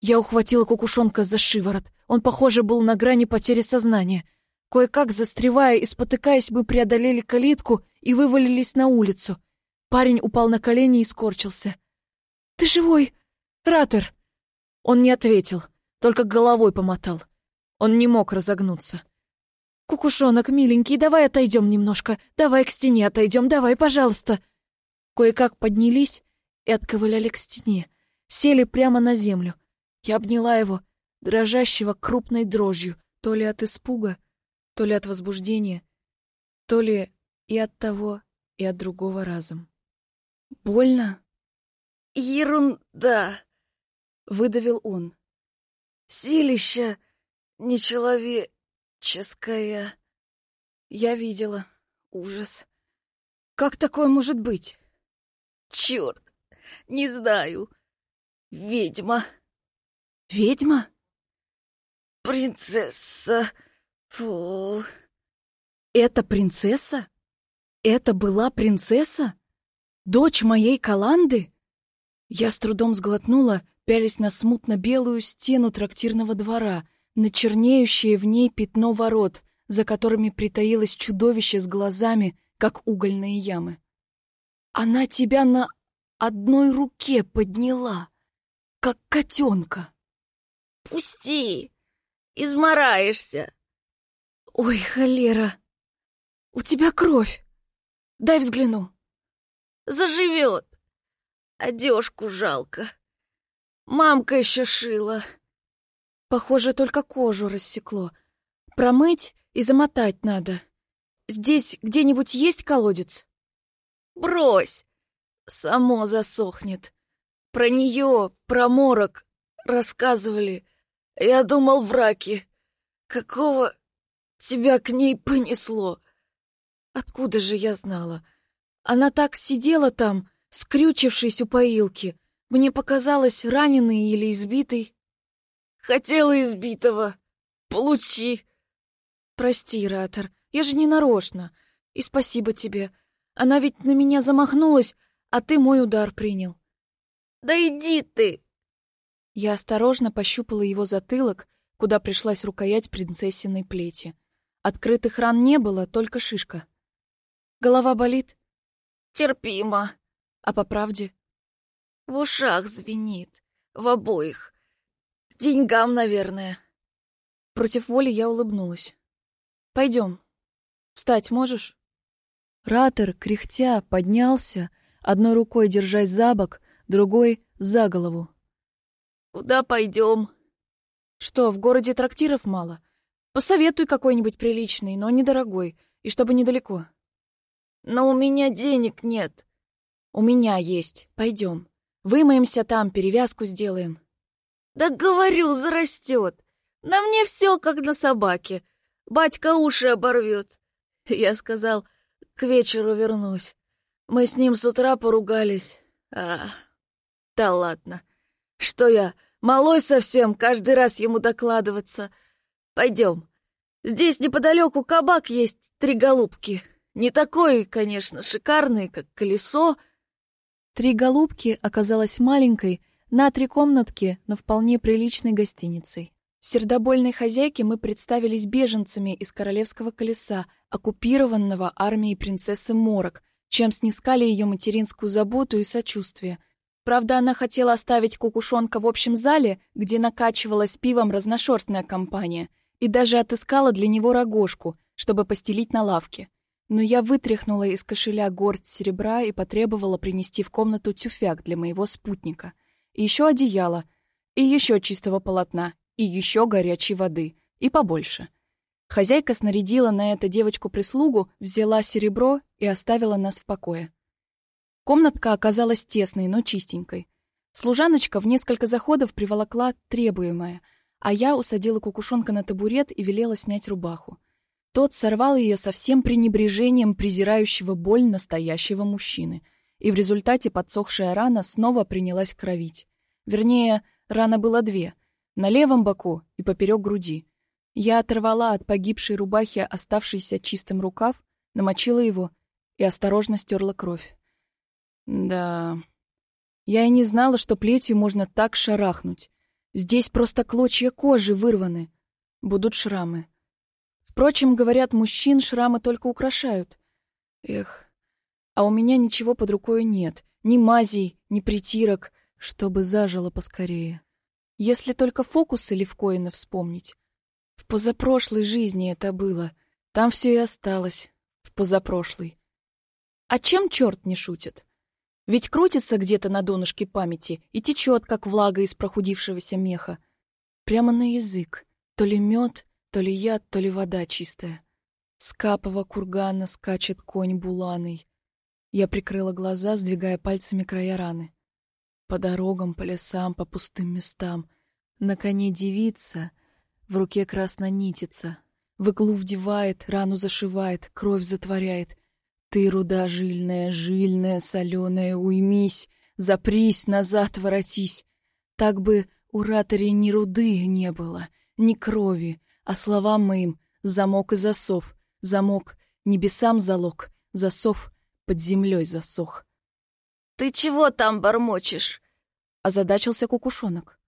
Я ухватила кукушонка за шиворот. Он, похоже, был на грани потери сознания. Кое-как, застревая и спотыкаясь, мы преодолели калитку и вывалились на улицу. Парень упал на колени и скорчился. «Ты живой? Ратер!» Он не ответил, только головой помотал. Он не мог разогнуться. «Кукушонок, миленький, давай отойдем немножко. Давай к стене отойдем, давай, пожалуйста». Кое-как поднялись и отковыляли к стене. Сели прямо на землю. Я обняла его, дрожащего крупной дрожью, то ли от испуга, то ли от возбуждения, то ли и от того, и от другого разом. «Больно?» «Ерунда!» — выдавил он. «Силища нечеловек...» Ческая. Я видела. Ужас. Как такое может быть? Черт, не знаю. Ведьма. Ведьма? Принцесса. Фу. Это принцесса? Это была принцесса? Дочь моей Каланды? Я с трудом сглотнула, пялись на смутно-белую стену трактирного двора — на чернеющее в ней пятно ворот, за которыми притаилось чудовище с глазами, как угольные ямы. Она тебя на одной руке подняла, как котенка. Пусти, измораешься. Ой, холера, у тебя кровь. Дай взгляну. Заживет. Одежку жалко. Мамка еще шила. Похоже, только кожу рассекло. Промыть и замотать надо. Здесь где-нибудь есть колодец? Брось! Само засохнет. Про нее, про морок рассказывали. Я думал, враки. Какого тебя к ней понесло? Откуда же я знала? Она так сидела там, скрючившись у поилки. Мне показалось, раненый или избитый. Хотела избитого. Получи. Прости, Ратор, я же не нарочно. И спасибо тебе. Она ведь на меня замахнулась, а ты мой удар принял. Да иди ты! Я осторожно пощупала его затылок, куда пришлась рукоять принцессиной плети. Открытых ран не было, только шишка. Голова болит? Терпимо. А по правде? В ушах звенит. В обоих. Деньгам, наверное. Против воли я улыбнулась. Пойдем. Встать можешь? Ратер, кряхтя, поднялся, одной рукой держась за бок, другой — за голову. «Куда пойдем?» «Что, в городе трактиров мало? Посоветуй какой-нибудь приличный, но недорогой, и чтобы недалеко». «Но у меня денег нет». «У меня есть. Пойдем. Вымоемся там, перевязку сделаем». Да говорю, зарастет. На мне все как на собаке. Батька уши оборвет. Я сказал, к вечеру вернусь. Мы с ним с утра поругались. А, да ладно. Что я, малой совсем, каждый раз ему докладываться. Пойдем. Здесь неподалеку кабак есть, три голубки. Не такой, конечно, шикарный, как колесо. Три голубки оказалась маленькой, на три комнатки, но вполне приличной гостиницей. Сердобольной хозяйке мы представились беженцами из королевского колеса, оккупированного армией принцессы Морок, чем снискали ее материнскую заботу и сочувствие. Правда, она хотела оставить кукушонка в общем зале, где накачивалась пивом разношерстная компания, и даже отыскала для него рогожку, чтобы постелить на лавке. Но я вытряхнула из кошеля горсть серебра и потребовала принести в комнату тюфяк для моего спутника. И еще одеяло, и еще чистого полотна, и еще горячей воды, и побольше. Хозяйка снарядила на это девочку-прислугу, взяла серебро и оставила нас в покое. Комнатка оказалась тесной, но чистенькой. Служаночка в несколько заходов приволокла требуемое, а я усадила кукушонка на табурет и велела снять рубаху. Тот сорвал ее со всем пренебрежением презирающего боль настоящего мужчины, и в результате подсохшая рана снова принялась кровить. Вернее, рана была две на левом боку и поперек груди. Я оторвала от погибшей рубахи оставшийся чистым рукав, намочила его и осторожно стерла кровь. Да, я и не знала, что плетью можно так шарахнуть. Здесь просто клочья кожи вырваны. Будут шрамы. Впрочем, говорят, мужчин шрамы только украшают. Эх, а у меня ничего под рукой нет. Ни мазей, ни притирок, чтобы зажило поскорее. Если только фокусы Левкоина вспомнить. В позапрошлой жизни это было. Там все и осталось. В позапрошлой. А чем черт не шутит? Ведь крутится где-то на донышке памяти и течет, как влага из прохудившегося меха. Прямо на язык. То ли мед, то ли яд, то ли вода чистая. С капова кургана скачет конь буланый. Я прикрыла глаза, сдвигая пальцами края раны. По дорогам, по лесам, по пустым местам. На коне девица, в руке красно нитится. В иглу вдевает, рану зашивает, кровь затворяет. Ты, руда жильная, жильная, соленая, уймись, запрись, назад воротись. Так бы у ратори ни руды не было, ни крови, а словам моим замок и засов, замок небесам залог, засов под землей засох. «Ты чего там бормочешь?» — озадачился кукушонок.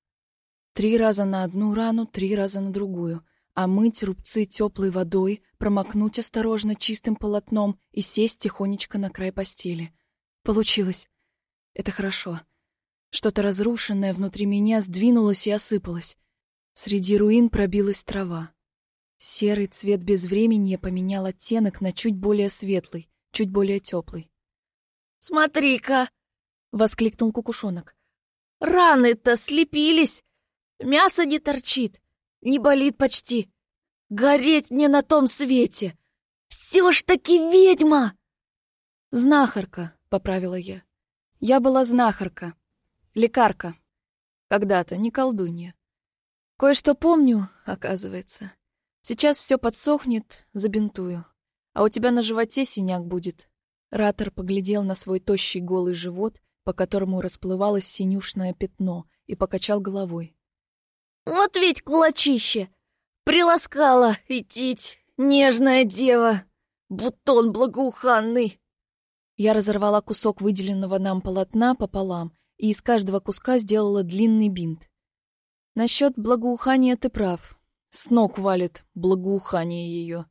Три раза на одну рану, три раза на другую, а мыть рубцы теплой водой, промокнуть осторожно чистым полотном и сесть тихонечко на край постели. Получилось. Это хорошо. Что-то разрушенное внутри меня сдвинулось и осыпалось. Среди руин пробилась трава. Серый цвет безвременья поменял оттенок на чуть более светлый, чуть более теплый. «Смотри-ка!» — воскликнул кукушонок. «Раны-то слепились! Мясо не торчит, не болит почти. Гореть мне на том свете! Все ж таки ведьма!» «Знахарка», — поправила я. «Я была знахарка, лекарка. Когда-то, не колдунья. Кое-что помню, оказывается. Сейчас все подсохнет, забинтую. А у тебя на животе синяк будет». Ратор поглядел на свой тощий голый живот, по которому расплывалось синюшное пятно, и покачал головой. «Вот ведь кулачище! Приласкала идтить, нежная дева! Бутон благоуханный!» Я разорвала кусок выделенного нам полотна пополам и из каждого куска сделала длинный бинт. Насчет благоухания ты прав. С ног валит благоухание ее.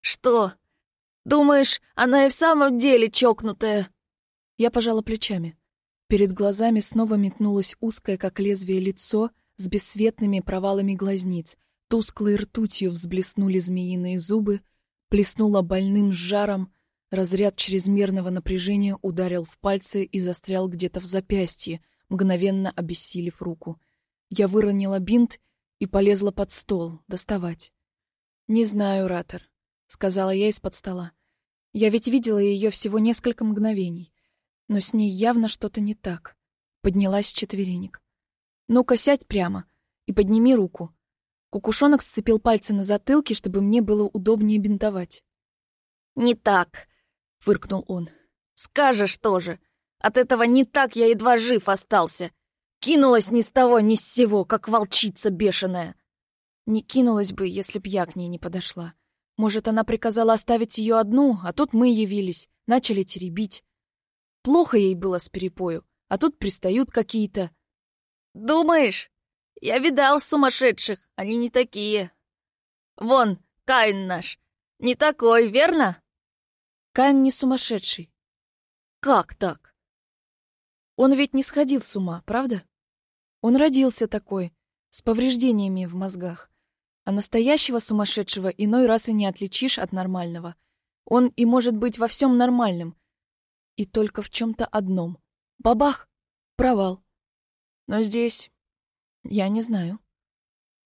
«Что? Думаешь, она и в самом деле чокнутая?» Я пожала плечами. Перед глазами снова метнулось узкое, как лезвие, лицо с бесцветными провалами глазниц. Тусклой ртутью взблеснули змеиные зубы, плеснуло больным жаром, разряд чрезмерного напряжения ударил в пальцы и застрял где-то в запястье, мгновенно обессилив руку. Я выронила бинт и полезла под стол, доставать. «Не знаю, Ратор», — сказала я из-под стола. «Я ведь видела ее всего несколько мгновений но с ней явно что-то не так. Поднялась с четверенек. «Ну-ка, сядь прямо и подними руку». Кукушонок сцепил пальцы на затылке, чтобы мне было удобнее бинтовать. «Не так», — фыркнул он. «Скажешь тоже. От этого не так я едва жив остался. Кинулась ни с того, ни с сего, как волчица бешеная». Не кинулась бы, если б я к ней не подошла. Может, она приказала оставить ее одну, а тут мы явились, начали теребить. Плохо ей было с перепою, а тут пристают какие-то. Думаешь? Я видал сумасшедших, они не такие. Вон, Каин наш, не такой, верно? Каин не сумасшедший. Как так? Он ведь не сходил с ума, правда? Он родился такой, с повреждениями в мозгах. А настоящего сумасшедшего иной раз и не отличишь от нормального. Он и может быть во всем нормальным. И только в чем-то одном. Бабах! Провал. Но здесь... Я не знаю.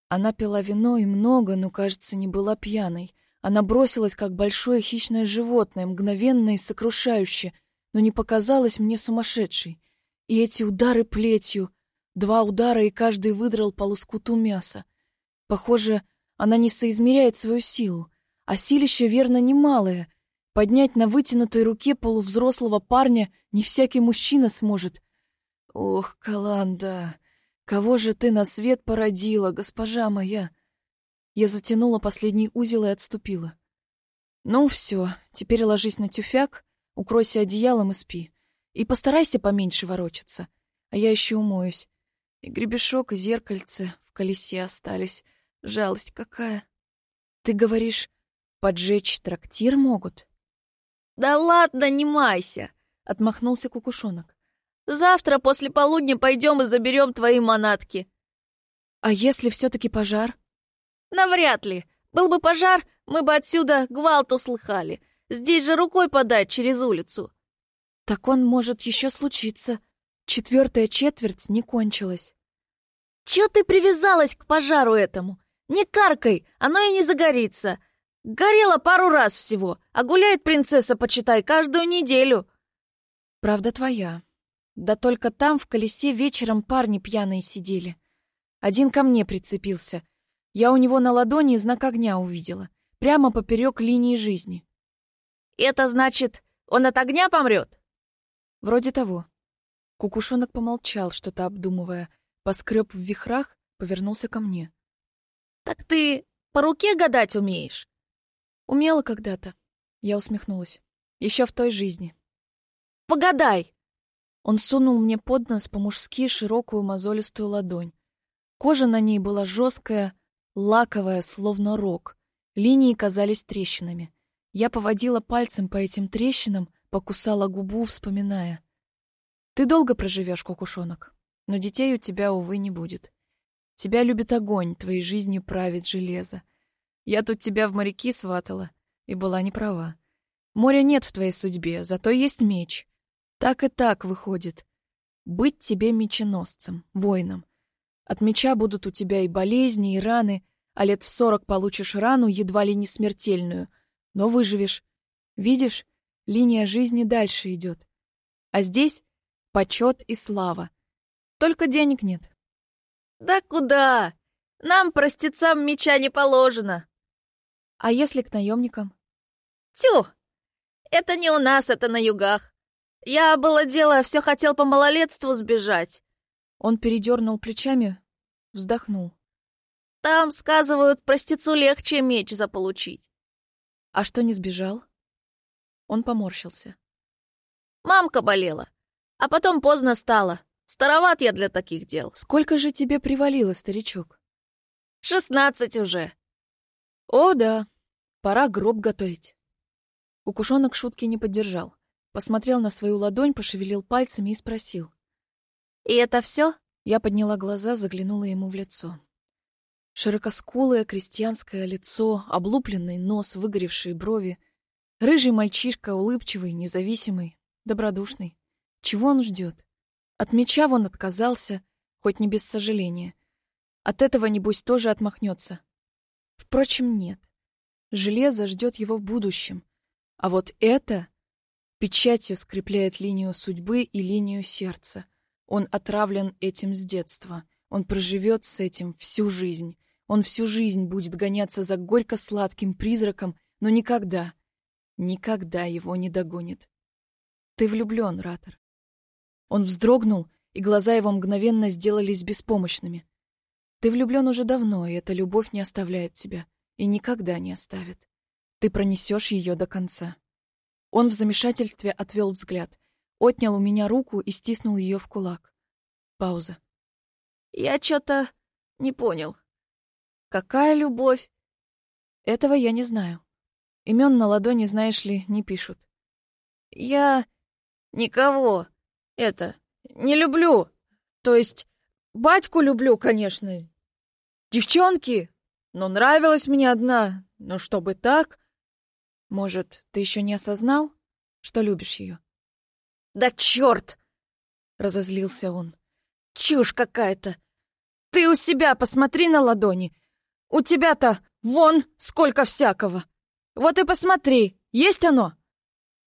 Она пила вино и много, но, кажется, не была пьяной. Она бросилась, как большое хищное животное, мгновенно и сокрушающе, но не показалась мне сумасшедшей. И эти удары плетью, два удара, и каждый выдрал по лоскуту мяса. Похоже, она не соизмеряет свою силу, а силище, верно, немалое. Поднять на вытянутой руке полувзрослого парня не всякий мужчина сможет. Ох, Каланда, Кого же ты на свет породила, госпожа моя? Я затянула последний узел и отступила. Ну все, теперь ложись на тюфяк, укройся одеялом и спи. И постарайся поменьше ворочаться, а я еще умоюсь. И гребешок, и зеркальце в колесе остались. Жалость какая. Ты говоришь, поджечь трактир могут? Да ладно, не майся, отмахнулся кукушонок. Завтра после полудня пойдем и заберем твои манатки. А если все-таки пожар? Навряд ли. Был бы пожар, мы бы отсюда гвалт услыхали. Здесь же рукой подать через улицу. Так он может еще случиться. Четвертая четверть не кончилась. Чего ты привязалась к пожару этому? Не каркай, оно и не загорится. Горело пару раз всего, а гуляет принцесса, почитай, каждую неделю. Правда твоя. Да только там в колесе вечером парни пьяные сидели. Один ко мне прицепился. Я у него на ладони знак огня увидела. Прямо поперек линии жизни. «Это значит, он от огня помрет?» «Вроде того». Кукушонок помолчал, что-то обдумывая, поскреб в вихрах, повернулся ко мне. «Так ты по руке гадать умеешь?» «Умела когда-то». Я усмехнулась. Еще в той жизни. «Погадай!» Он сунул мне под нос по-мужски широкую мозолистую ладонь. Кожа на ней была жесткая, лаковая, словно рог. Линии казались трещинами. Я поводила пальцем по этим трещинам, покусала губу, вспоминая. Ты долго проживешь, кукушонок, но детей у тебя, увы, не будет. Тебя любит огонь, твоей жизнью правит железо. Я тут тебя в моряки сватала и была не права. Моря нет в твоей судьбе, зато есть меч. Так и так выходит. Быть тебе меченосцем, воином. От меча будут у тебя и болезни, и раны, а лет в сорок получишь рану, едва ли не смертельную, но выживешь. Видишь, линия жизни дальше идет. А здесь почет и слава. Только денег нет. Да куда? Нам, простецам, меча не положено. А если к наемникам? Тю! Это не у нас, это на югах. Я, было дело, все хотел по малолетству сбежать. Он передернул плечами, вздохнул. Там, сказывают, простецу легче меч заполучить. А что не сбежал? Он поморщился. Мамка болела, а потом поздно стало. Староват я для таких дел. Сколько же тебе привалило, старичок? Шестнадцать уже. О, да, пора гроб готовить. Укушонок шутки не поддержал. Посмотрел на свою ладонь, пошевелил пальцами и спросил. «И это все?» Я подняла глаза, заглянула ему в лицо. Широкоскулое крестьянское лицо, облупленный нос, выгоревшие брови. Рыжий мальчишка, улыбчивый, независимый, добродушный. Чего он ждет? От меча он отказался, хоть не без сожаления. От этого, небось, тоже отмахнется. Впрочем, нет. Железо ждет его в будущем. А вот это Печатью скрепляет линию судьбы и линию сердца. Он отравлен этим с детства. Он проживет с этим всю жизнь. Он всю жизнь будет гоняться за горько-сладким призраком, но никогда, никогда его не догонит. Ты влюблен, Ратор. Он вздрогнул, и глаза его мгновенно сделались беспомощными. Ты влюблен уже давно, и эта любовь не оставляет тебя, и никогда не оставит. Ты пронесешь ее до конца. Он в замешательстве отвел взгляд, отнял у меня руку и стиснул ее в кулак. Пауза. Я что-то не понял. Какая любовь? Этого я не знаю. Имен на ладони, знаешь ли, не пишут. Я никого это не люблю. То есть батьку люблю, конечно. Девчонки, но нравилась мне одна. Но чтобы так... Может, ты еще не осознал, что любишь ее? Да черт! Разозлился он. Чушь какая-то. Ты у себя посмотри на ладони. У тебя-то вон сколько всякого. Вот и посмотри, есть оно?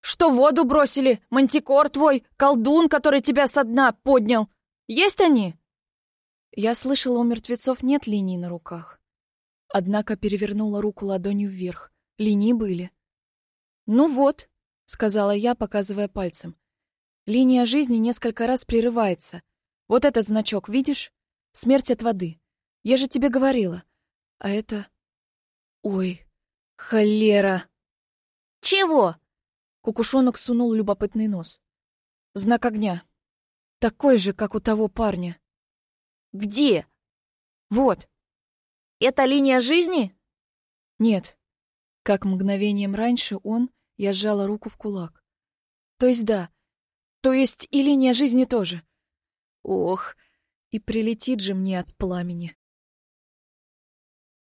Что воду бросили, мантикор твой, колдун, который тебя со дна поднял. Есть они? Я слышала, у мертвецов нет линий на руках. Однако перевернула руку ладонью вверх. Линии были. «Ну вот», — сказала я, показывая пальцем. «Линия жизни несколько раз прерывается. Вот этот значок, видишь? Смерть от воды. Я же тебе говорила. А это... Ой, холера!» «Чего?» Кукушонок сунул любопытный нос. «Знак огня. Такой же, как у того парня». «Где?» «Вот». «Это линия жизни?» «Нет». Как мгновением раньше он, я сжала руку в кулак. «То есть да. То есть и линия жизни тоже. Ох, и прилетит же мне от пламени».